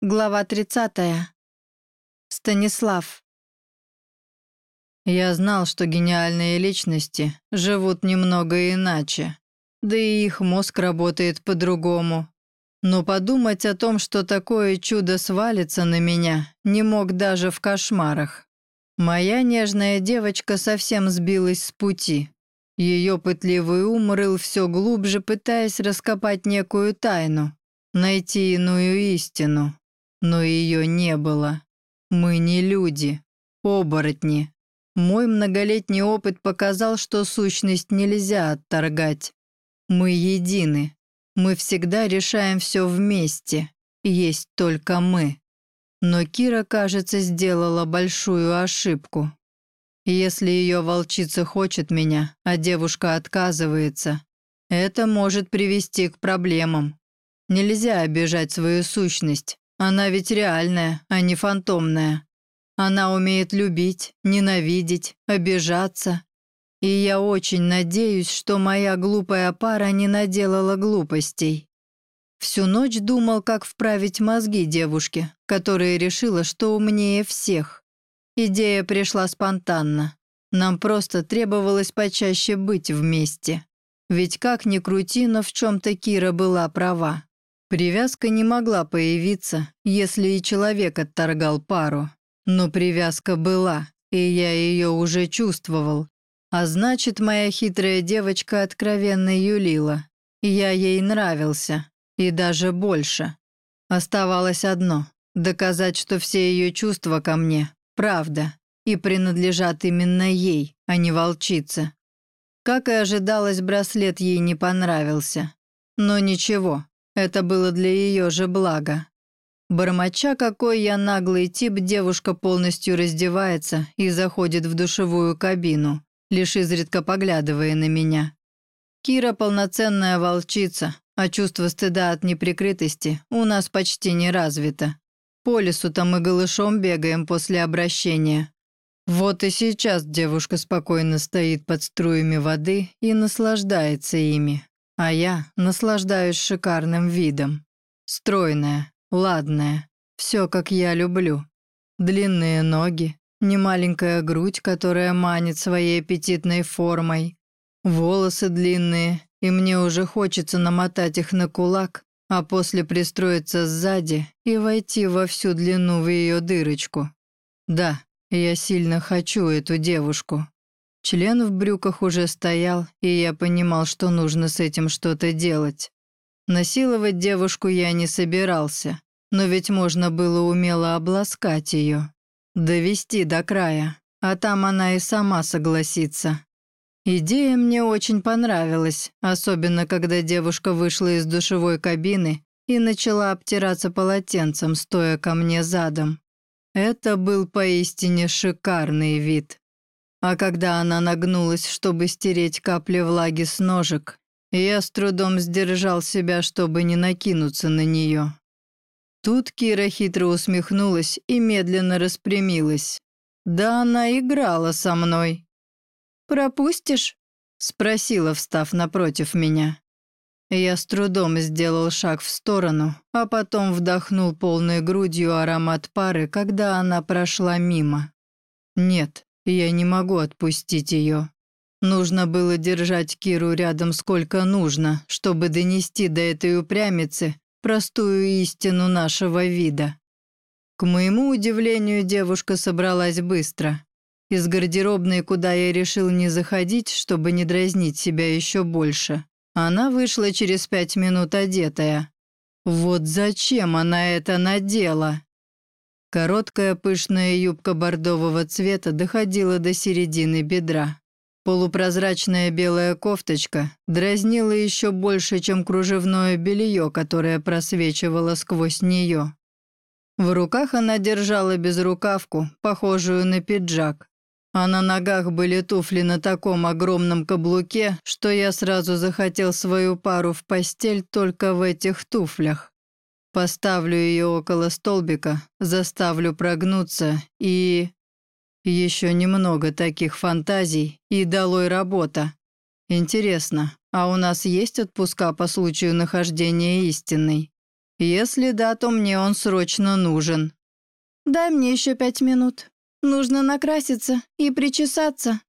Глава 30. Станислав. Я знал, что гениальные личности живут немного иначе, да и их мозг работает по-другому. Но подумать о том, что такое чудо свалится на меня, не мог даже в кошмарах. Моя нежная девочка совсем сбилась с пути. Ее пытливый ум рыл все глубже, пытаясь раскопать некую тайну, найти иную истину но ее не было. Мы не люди, оборотни. Мой многолетний опыт показал, что сущность нельзя отторгать. Мы едины. Мы всегда решаем все вместе. Есть только мы. Но Кира, кажется, сделала большую ошибку. Если ее волчица хочет меня, а девушка отказывается, это может привести к проблемам. Нельзя обижать свою сущность, она ведь реальная, а не фантомная. Она умеет любить, ненавидеть, обижаться. И я очень надеюсь, что моя глупая пара не наделала глупостей. Всю ночь думал, как вправить мозги девушке, которая решила, что умнее всех. Идея пришла спонтанно. Нам просто требовалось почаще быть вместе. Ведь как ни крути, но в чем-то Кира была права. Привязка не могла появиться, если и человек отторгал пару. Но привязка была, и я ее уже чувствовал. А значит, моя хитрая девочка откровенно юлила. Я ей нравился, и даже больше. Оставалось одно — доказать, что все ее чувства ко мне — правда, и принадлежат именно ей, а не волчице. Как и ожидалось, браслет ей не понравился. Но ничего, это было для ее же блага. Бормоча, какой я наглый тип, девушка полностью раздевается и заходит в душевую кабину, лишь изредка поглядывая на меня. Кира полноценная волчица, а чувство стыда от неприкрытости у нас почти не развито. По лесу-то мы голышом бегаем после обращения. Вот и сейчас девушка спокойно стоит под струями воды и наслаждается ими, а я наслаждаюсь шикарным видом. Стройная, ладная, все как я люблю. Длинные ноги, немаленькая грудь, которая манит своей аппетитной формой, волосы длинные, и мне уже хочется намотать их на кулак, а после пристроиться сзади и войти во всю длину в ее дырочку. Да, я сильно хочу эту девушку. Член в брюках уже стоял, и я понимал, что нужно с этим что-то делать. Насиловать девушку я не собирался, но ведь можно было умело обласкать ее. Довести до края, а там она и сама согласится. Идея мне очень понравилась, особенно когда девушка вышла из душевой кабины и начала обтираться полотенцем, стоя ко мне задом. Это был поистине шикарный вид. А когда она нагнулась, чтобы стереть капли влаги с ножек, я с трудом сдержал себя, чтобы не накинуться на нее. Тут Кира хитро усмехнулась и медленно распрямилась. «Да она играла со мной». «Пропустишь?» — спросила, встав напротив меня. Я с трудом сделал шаг в сторону, а потом вдохнул полной грудью аромат пары, когда она прошла мимо. Нет, я не могу отпустить ее. Нужно было держать Киру рядом сколько нужно, чтобы донести до этой упрямицы простую истину нашего вида. К моему удивлению, девушка собралась быстро. Из гардеробной, куда я решил не заходить, чтобы не дразнить себя еще больше, она вышла через пять минут одетая. Вот зачем она это надела? Короткая пышная юбка бордового цвета доходила до середины бедра. Полупрозрачная белая кофточка дразнила еще больше, чем кружевное белье, которое просвечивало сквозь нее. В руках она держала безрукавку, похожую на пиджак, а на ногах были туфли на таком огромном каблуке, что я сразу захотел свою пару в постель только в этих туфлях. Поставлю ее около столбика, заставлю прогнуться и... Еще немного таких фантазий, и долой работа. Интересно, а у нас есть отпуска по случаю нахождения истинной? Если да, то мне он срочно нужен. «Дай мне еще пять минут. Нужно накраситься и причесаться».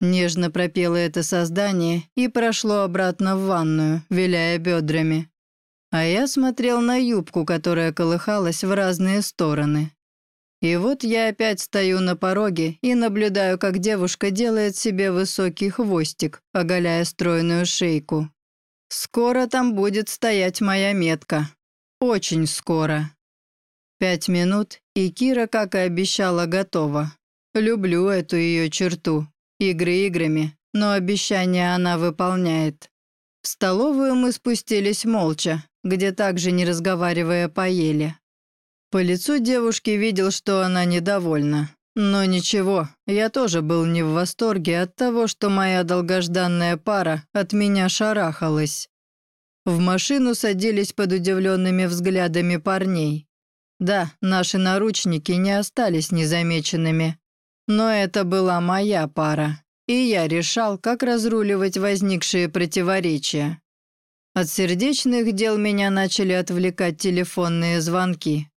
Нежно пропело это создание и прошло обратно в ванную, виляя бедрами. А я смотрел на юбку, которая колыхалась в разные стороны. И вот я опять стою на пороге и наблюдаю, как девушка делает себе высокий хвостик, оголяя стройную шейку. Скоро там будет стоять моя метка. Очень скоро. Пять минут, и Кира, как и обещала, готова. Люблю эту ее черту. Игры играми, но обещания она выполняет. В столовую мы спустились молча, где также, не разговаривая, поели. По лицу девушки видел, что она недовольна. Но ничего, я тоже был не в восторге от того, что моя долгожданная пара от меня шарахалась. В машину садились под удивленными взглядами парней. Да, наши наручники не остались незамеченными. Но это была моя пара, и я решал, как разруливать возникшие противоречия. От сердечных дел меня начали отвлекать телефонные звонки.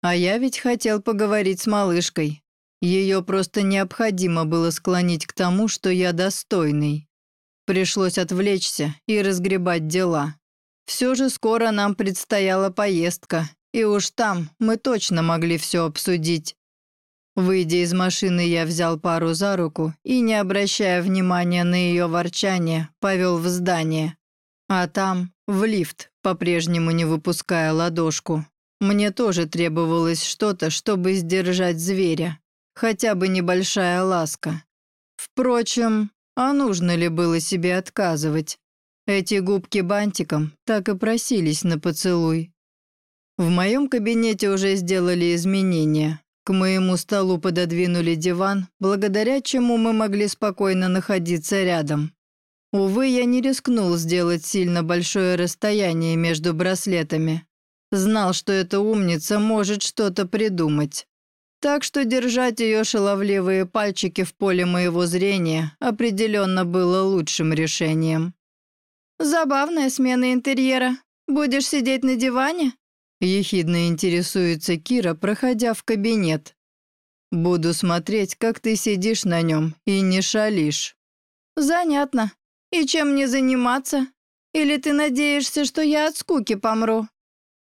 А я ведь хотел поговорить с малышкой. Ее просто необходимо было склонить к тому, что я достойный. Пришлось отвлечься и разгребать дела. Все же скоро нам предстояла поездка, и уж там мы точно могли все обсудить. Выйдя из машины, я взял пару за руку и, не обращая внимания на ее ворчание, повел в здание. А там, в лифт, по-прежнему не выпуская ладошку. Мне тоже требовалось что-то, чтобы сдержать зверя. Хотя бы небольшая ласка. Впрочем, а нужно ли было себе отказывать? Эти губки бантиком так и просились на поцелуй. В моем кабинете уже сделали изменения. К моему столу пододвинули диван, благодаря чему мы могли спокойно находиться рядом. Увы, я не рискнул сделать сильно большое расстояние между браслетами. Знал, что эта умница может что-то придумать. Так что держать ее шаловливые пальчики в поле моего зрения определенно было лучшим решением. «Забавная смена интерьера. Будешь сидеть на диване?» Ехидно интересуется Кира, проходя в кабинет. «Буду смотреть, как ты сидишь на нем и не шалишь». «Занятно. И чем мне заниматься? Или ты надеешься, что я от скуки помру?»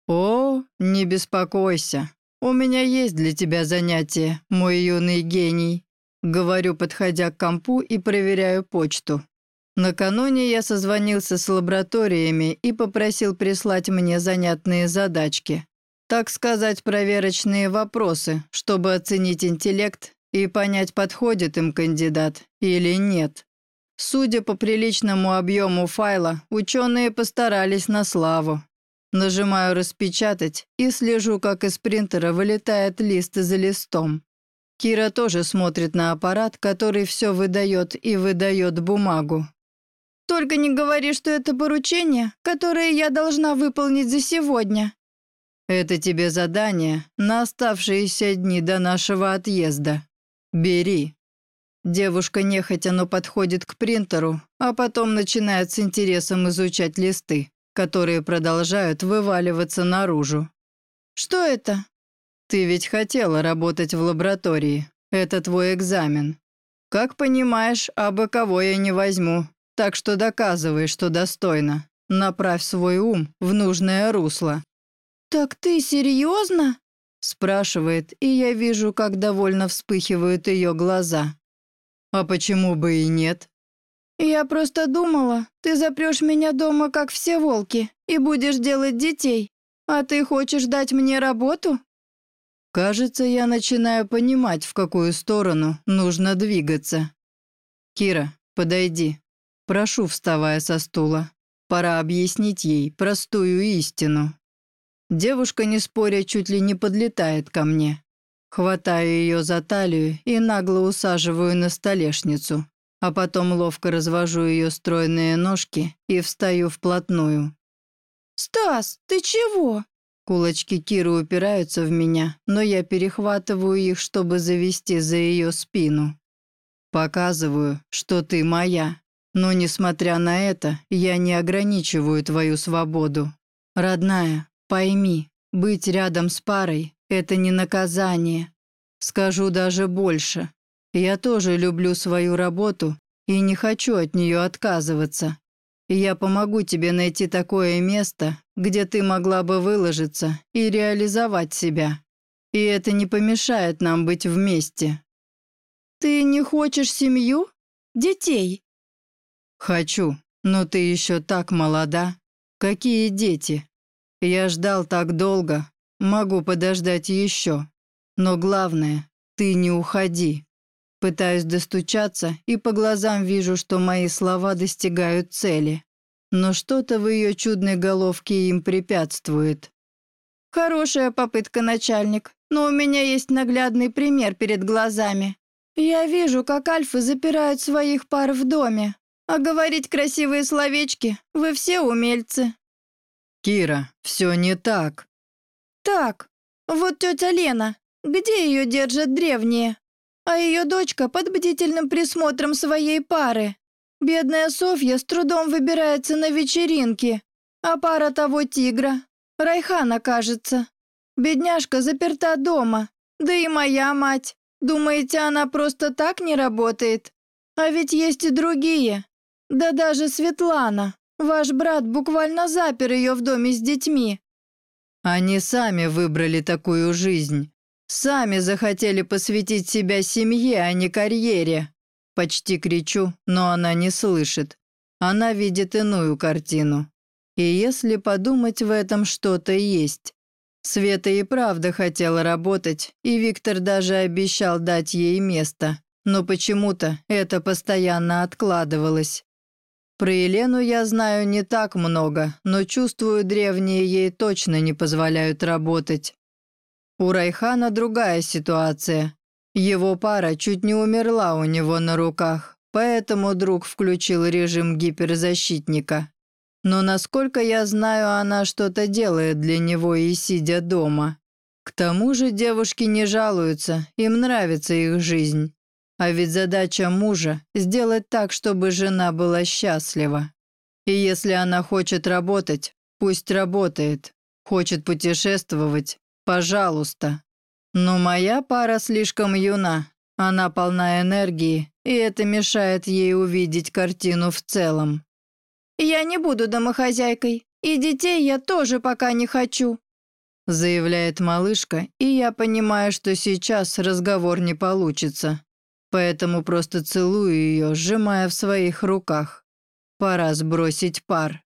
«О, не беспокойся. У меня есть для тебя занятие, мой юный гений», говорю, подходя к компу и проверяю почту. Накануне я созвонился с лабораториями и попросил прислать мне занятные задачки. Так сказать, проверочные вопросы, чтобы оценить интеллект и понять, подходит им кандидат или нет. Судя по приличному объему файла, ученые постарались на славу. Нажимаю «Распечатать» и слежу, как из принтера вылетает лист за листом. Кира тоже смотрит на аппарат, который все выдает и выдает бумагу. «Только не говори, что это поручение, которое я должна выполнить за сегодня». «Это тебе задание на оставшиеся дни до нашего отъезда. Бери». Девушка нехотя, но подходит к принтеру, а потом начинает с интересом изучать листы которые продолжают вываливаться наружу. «Что это?» «Ты ведь хотела работать в лаборатории. Это твой экзамен. Как понимаешь, абы кого я не возьму, так что доказывай, что достойно. Направь свой ум в нужное русло». «Так ты серьезно?» спрашивает, и я вижу, как довольно вспыхивают ее глаза. «А почему бы и нет?» «Я просто думала, ты запрешь меня дома, как все волки, и будешь делать детей. А ты хочешь дать мне работу?» Кажется, я начинаю понимать, в какую сторону нужно двигаться. «Кира, подойди. Прошу, вставая со стула. Пора объяснить ей простую истину». Девушка, не споря, чуть ли не подлетает ко мне. Хватаю ее за талию и нагло усаживаю на столешницу а потом ловко развожу ее стройные ножки и встаю вплотную. «Стас, ты чего?» Кулачки Киры упираются в меня, но я перехватываю их, чтобы завести за ее спину. Показываю, что ты моя, но, несмотря на это, я не ограничиваю твою свободу. Родная, Пойми, быть рядом с парой — это не наказание. Скажу даже больше. Я тоже люблю свою работу и не хочу от нее отказываться. Я помогу тебе найти такое место, где ты могла бы выложиться и реализовать себя. И это не помешает нам быть вместе. Ты не хочешь семью? Детей? Хочу, но ты еще так молода. Какие дети? Я ждал так долго, могу подождать еще. Но главное, ты не уходи. Пытаюсь достучаться и по глазам вижу, что мои слова достигают цели. Но что-то в ее чудной головке им препятствует. Хорошая попытка, начальник, но у меня есть наглядный пример перед глазами. Я вижу, как альфы запирают своих пар в доме, а говорить красивые словечки вы все умельцы. Кира, все не так. Так, вот тетя Лена, где ее держат древние? а ее дочка под бдительным присмотром своей пары. Бедная Софья с трудом выбирается на вечеринки, а пара того тигра, Райхана, кажется. Бедняжка заперта дома, да и моя мать. Думаете, она просто так не работает? А ведь есть и другие. Да даже Светлана, ваш брат буквально запер ее в доме с детьми. Они сами выбрали такую жизнь. Сами захотели посвятить себя семье, а не карьере. Почти кричу, но она не слышит. Она видит иную картину. И если подумать, в этом что-то есть. Света и правда хотела работать, и Виктор даже обещал дать ей место. Но почему-то это постоянно откладывалось. Про Елену я знаю не так много, но чувствую, древние ей точно не позволяют работать. У Райхана другая ситуация. Его пара чуть не умерла у него на руках, поэтому друг включил режим гиперзащитника. Но насколько я знаю, она что-то делает для него и сидя дома. К тому же девушки не жалуются, им нравится их жизнь. А ведь задача мужа – сделать так, чтобы жена была счастлива. И если она хочет работать, пусть работает. Хочет путешествовать, Пожалуйста. Но моя пара слишком юна. Она полна энергии, и это мешает ей увидеть картину в целом. «Я не буду домохозяйкой, и детей я тоже пока не хочу», заявляет малышка, и я понимаю, что сейчас разговор не получится. Поэтому просто целую ее, сжимая в своих руках. Пора сбросить пар.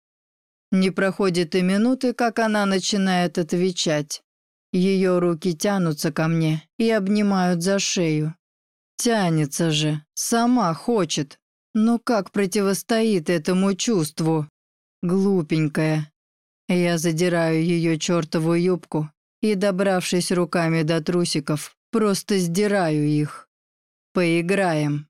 Не проходит и минуты, как она начинает отвечать. Ее руки тянутся ко мне и обнимают за шею. Тянется же, сама хочет. Но как противостоит этому чувству? Глупенькая. Я задираю ее чертову юбку и, добравшись руками до трусиков, просто сдираю их. Поиграем.